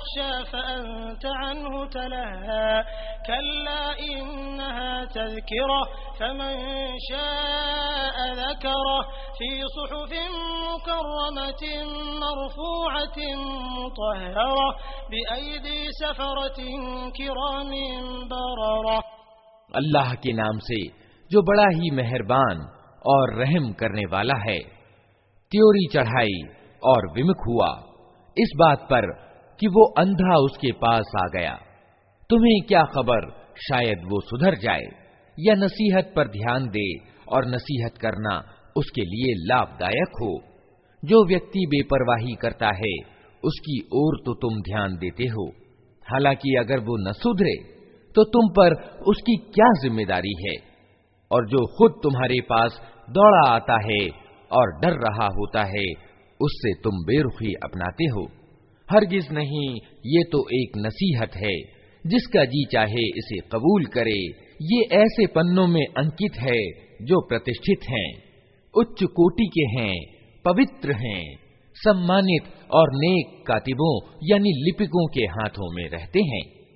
يخشى فأنت عنه تلهى كلا إنها تذكرة فمن شاء ذكره. في صحف مكرمة مرفوعة مطهرة بأيدي سفرة كرام بررة. الله کے نام سے جو بڑا ہی مہربان اور رحم کرنے والا ہے تیوری چڑھائی اور ومک ہوا۔ اس بات پر कि वो अंधा उसके पास आ गया। तुम्हें क्या खबर? शायद वो सुधर जाए। या नसीहत पर ध्यान दे और नसीहत करना उसके लिए लाभदायक हो। जो व्यक्ति बेपरवाही करता है, उसकी ओर तो तुम ध्यान देते हो। हालाँकि अगर वो न सुधरे तो तुम पर उसकी क्या ज़िम्मेदारी है? और जो खुद तुम्हारे पास दौड़ा आता है और डर रहा होता है, उससे तुम बेरुखी अपनाते हो। हरगिज नहीं ये तो एक नसीहत है। जिसका जी चाहे इसे कबूल करे ये ऐसे पन्नों में अंकित है जो प्रतिष्ठित हैं, उच्च कोटि के हैं पवित्र हैं सम्मानित और नेक कातिबों यानी लिपिकों के हाथों में रहते हैं।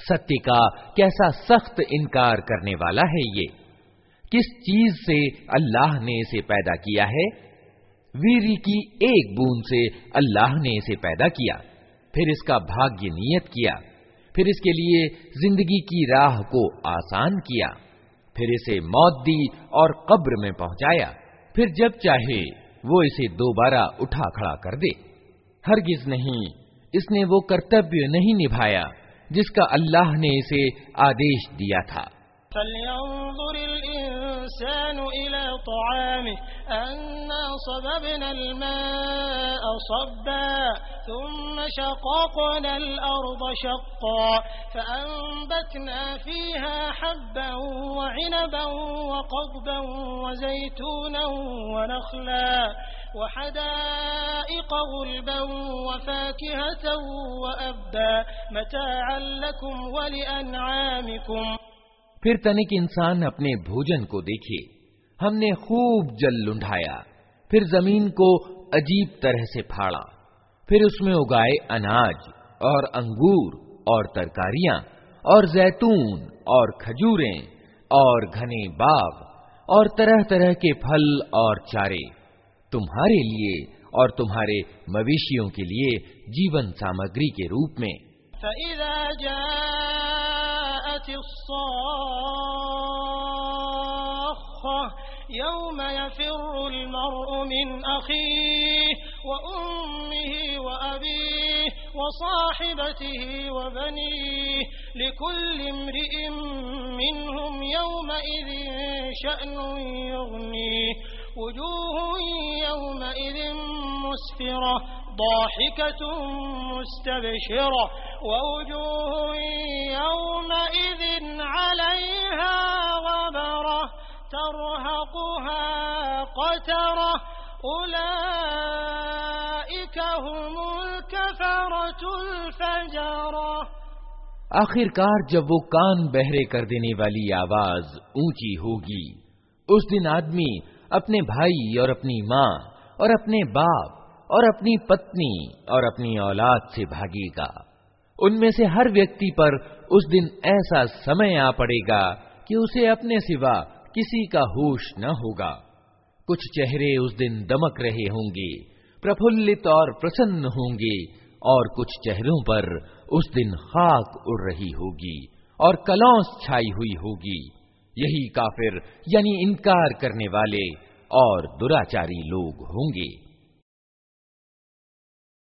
सत्य का कैसा सख्त इनकार करने वाला है ये? किस चीज़ से अल्लाह ने इसे पैदा किया है? वीरी की एक बूंद से अल्लाह ने इसे पैदा किया, फिर इसका भाग्य नियत किया, फिर इसके लिए ज़िंदगी की राह को आसान किया, फिर इसे मौत दी और कब्र में पहुँचाया, फिर जब चाहे वो इसे दोबारा उठा खड़ा कर दे। हरगिज नहीं, इसने वो कर्तव्य नहीं निभाया। जिसका अल्लाह ने इसे आदेश दिया था فلينظر الإنسان إلى طعامه أنا صببنا الماء صبا ثم شققنا الأرض شقا فأنبتنا فيها حبا وعنبا وقضبا وزيتونا ونخلا وحدائق غلبا وفاكهة وأبا متاعا لكم ولأنعامكم फिर तनिक इंसान अपने भोजन को देखे हमने खूब जल लुंढाया फिर जमीन को अजीब तरह से फाड़ा फिर उसमें उगाए अनाज और अंगूर और तरकारियां और जैतून और खजूरें और घने बाग और तरह तरह के फल और चारे तुम्हारे लिए और तुम्हारे मवेशियों के लिए जीवन सामग्री के रूप में فإذا جاءت الصاخة يوم يفر المرء من أخيه وأمه وأبيه وصاحبته وبنيه لكل امرئ منهم يومئذ شأن يغنيه وجوه يومئذ مسفرة ضاحكة مستبشرة ووجوه يومئذ عليها غبرة ترهقها قترة أولئك هم الكفرة الفجرة आखिरकार जब वो कान बहरे कर देने वाली आवाज ऊंची होगी उस दिन आदमी अपने भाई और अपनी माँ और अपने बाप और अपनी पत्नी और अपनी औलाद से भागेगा। उनमें से हर व्यक्ति पर उस दिन ऐसा समय आ पड़ेगा कि उसे अपने सिवा किसी का होश न होगा। कुछ चेहरे उस दिन दमक रहे होंगे, प्रफुल्लित और प्रसन्न होंगे और कुछ चेहरों पर उस दिन खाक उड़ रही होगी और कलौस छाई हुई होगी। यही काफिर यानी इनकार करने वाले और दुराचारी लोग होंगे।